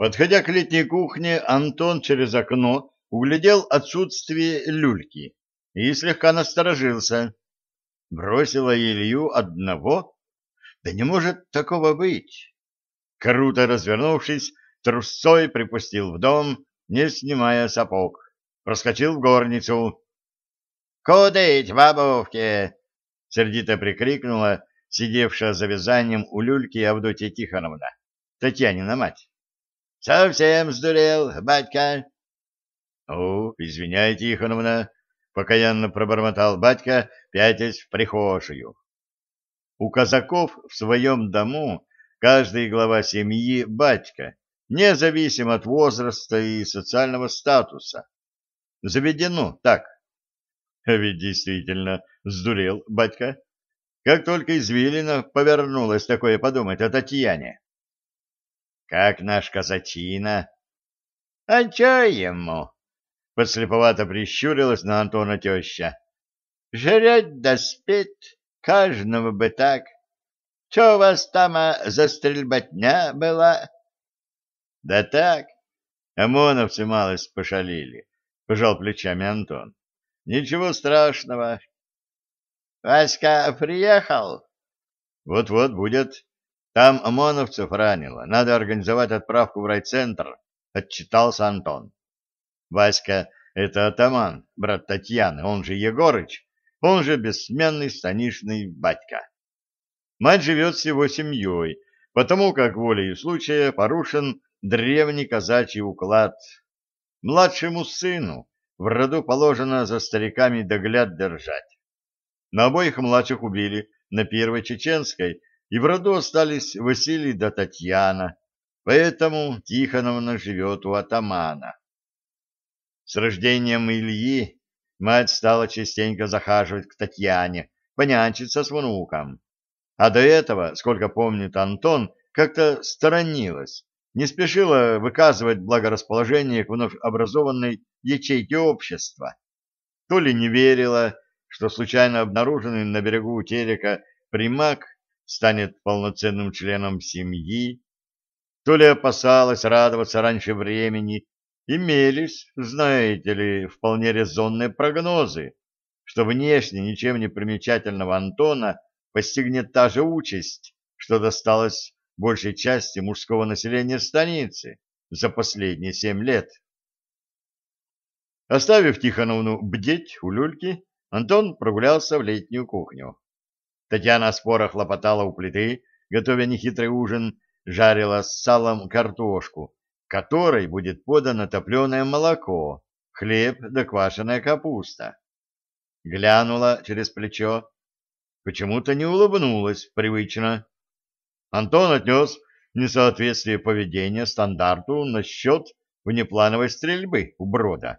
Подходя к летней кухне, Антон через окно углядел отсутствие люльки и слегка насторожился. Бросила Илью одного? Да не может такого быть. Круто развернувшись, трусцой припустил в дом, не снимая сапог. Проскочил в горницу. — Кудыть, бабушки! — сердито прикрикнула сидевшая за вязанием у люльки Авдотья Тихоновна, Татьянина мать. — Совсем сдурел, батька? — О, извиняйте, Тихоновна, — покаянно пробормотал батька, пятясь в прихожую. У казаков в своем дому каждый глава семьи — батька, независимо от возраста и социального статуса. Заведено так. Ведь действительно сдурел батька. Как только извилина повернулась такое подумать о Татьяне. Как наш казачина. А чё ему? Подслеповато прищурилась на Антона теща. Жрать да спит, каждому бы так. Чё у вас там а, за стрельбатня была? Да так, ОМОНовцы малость пошалили, пожал плечами Антон. Ничего страшного. Васька приехал? Вот-вот будет. Там ОМОНовцев ранило. Надо организовать отправку в райцентр, отчитался Антон. Васька — это атаман, брат Татьяны, он же Егорыч, он же бессменный станишный батька. Мать живет с его семьей, потому как волей случая порушен древний казачий уклад. Младшему сыну в роду положено за стариками догляд держать. На обоих младших убили на Первой Чеченской, и в роду остались Василий да Татьяна, поэтому Тихоновна живет у атамана. С рождением Ильи мать стала частенько захаживать к Татьяне, понянчиться с внуком. А до этого, сколько помнит Антон, как-то сторонилась, не спешила выказывать благорасположение к вновь образованной ячейке общества. То ли не верила, что случайно обнаруженный на берегу Терека примак станет полноценным членом семьи, то ли опасалась радоваться раньше времени, имелись, знаете ли, вполне резонные прогнозы, что внешне ничем не примечательного Антона постигнет та же участь, что досталась большей части мужского населения станицы за последние семь лет. Оставив Тихоновну бдеть у люльки, Антон прогулялся в летнюю кухню. Татьяна споро хлопотала у плиты, готовя нехитрый ужин, жарила с салом картошку, которой будет подано топленое молоко, хлеб да квашеная капуста. Глянула через плечо. Почему-то не улыбнулась привычно. Антон отнес несоответствие поведения стандарту насчет внеплановой стрельбы у брода.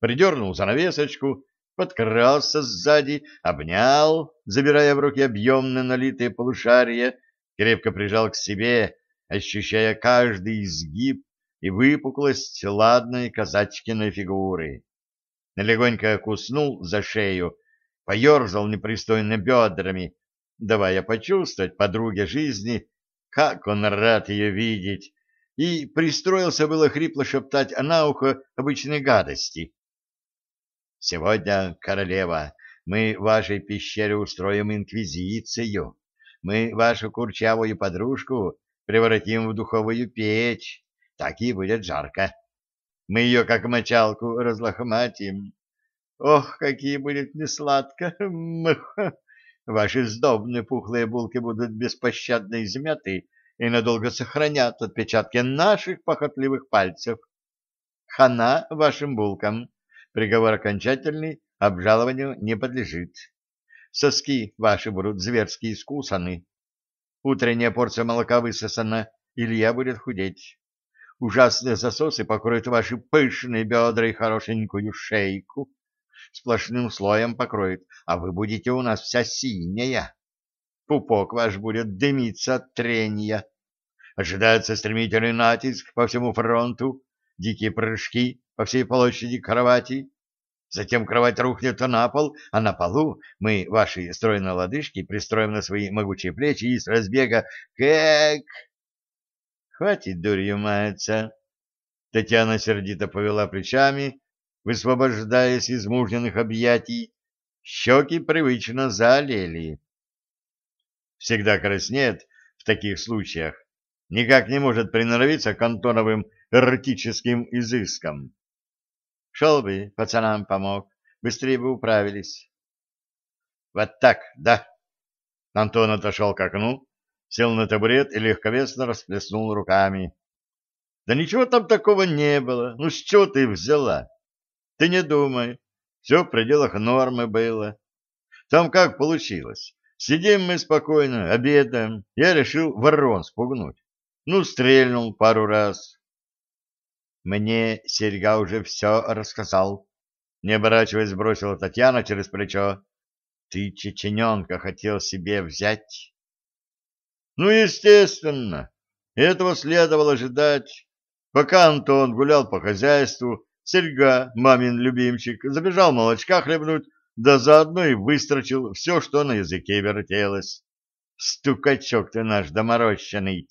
Придернул занавесочку, подкрался сзади, обнял, забирая в руки объемно налитые полушария, крепко прижал к себе, ощущая каждый изгиб и выпуклость ладной казачкиной фигуры. Легонько куснул за шею, поерзал непристойно бедрами, давая почувствовать подруге жизни, как он рад ее видеть, и пристроился было хрипло шептать на ухо обычной гадости. «Сегодня, королева, мы в вашей пещере устроим инквизицию. Мы вашу курчавую подружку превратим в духовую печь. Так и будет жарко. Мы ее, как мочалку, разлохматим. Ох, какие будет несладко! Ваши сдобные пухлые булки будут беспощадно измяты и надолго сохранят отпечатки наших похотливых пальцев. Хана вашим булкам. Приговор окончательный, обжалованию не подлежит. Соски ваши будут зверски искусаны. Утренняя порция молока высосана, Илья будет худеть. Ужасные засосы покроют ваши пышные бедра и хорошенькую шейку сплошным слоем покроет, а вы будете у нас вся синяя. Пупок ваш будет дымиться от трения. Ожидается стремительный натиск по всему фронту, дикие прыжки по всей площади кровати. Затем кровать рухнет на пол, а на полу мы ваши стройные лодыжки пристроим на свои могучие плечи и с разбега «Кэк!» Хватит дурью маяться. Татьяна сердито повела плечами, высвобождаясь из мужниных объятий. Щеки привычно залили. Всегда краснеет в таких случаях. Никак не может приноровиться к Антоновым эротическим изыскам. Шел бы, пацанам помог, быстрее бы управились. Вот так, да. Антон отошел к окну, сел на табурет и легковесно расплеснул руками. Да ничего там такого не было. Ну, с чего ты взяла? Ты не думай. Все в пределах нормы было. Там как получилось? Сидим мы спокойно, обедаем. Я решил ворон спугнуть. Ну, стрельнул пару раз. Мне Серега уже все рассказал. Не оборачиваясь, бросила Татьяна через плечо. Ты чечененка хотел себе взять? Ну, естественно. Этого следовало ожидать. Пока Антон гулял по хозяйству, Серега, мамин любимчик, забежал молочка хлебнуть, да заодно и выстрочил все, что на языке вертелось. Стукачок ты наш доморощенный.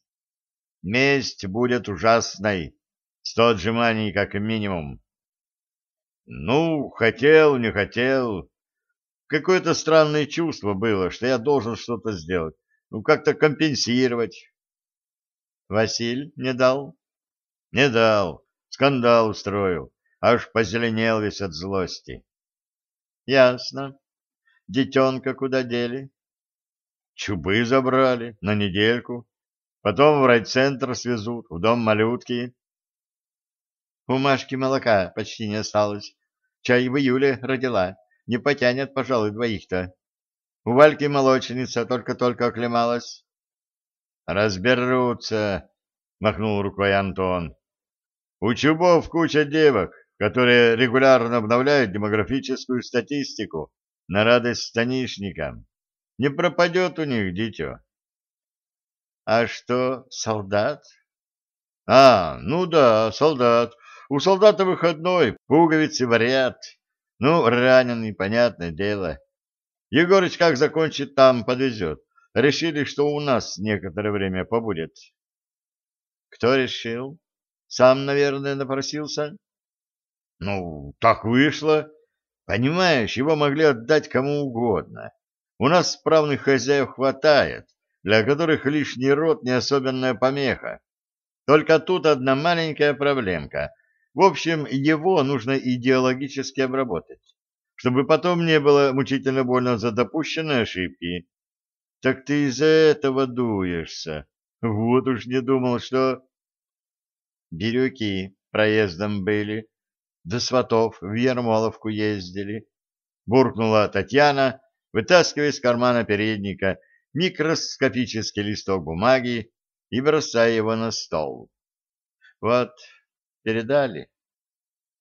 Месть будет ужасной, сто отжиманий как минимум. Ну, хотел, не хотел. Какое-то странное чувство было, что я должен что-то сделать, ну, как-то компенсировать. Василь не дал? Не дал. Скандал устроил. Аж позеленел весь от злости. Ясно. Детенка куда дели? Чубы забрали на недельку. Потом в райцентр свезут, в дом малютки. У Машки молока почти не осталось. Чай в июле родила. Не потянет, пожалуй, двоих-то. У Вальки молочница только-только оклемалась. Разберутся, махнул рукой Антон. У Чубов куча девок, которые регулярно обновляют демографическую статистику на радость станишникам. Не пропадет у них дитё. А что, солдат? А, ну да, солдат. У солдата выходной, пуговицы варят. Ну, раненый, понятное дело. Егорыч как закончит, там подвезет. Решили, что у нас некоторое время побудет. Кто решил? Сам, наверное, напросился? Ну, так вышло. Понимаешь, его могли отдать кому угодно. У нас справных хозяев хватает, для которых лишний род не особенная помеха. Только тут одна маленькая проблемка. В общем, его нужно идеологически обработать, чтобы потом не было мучительно больно за допущенные ошибки. Так ты из-за этого дуешься. Вот уж не думал, что... Бирюки проездом были, до сватов в Ермоловку ездили. Буркнула Татьяна, вытаскивая из кармана передника микроскопический листок бумаги и бросая его на стол. Вот, передали.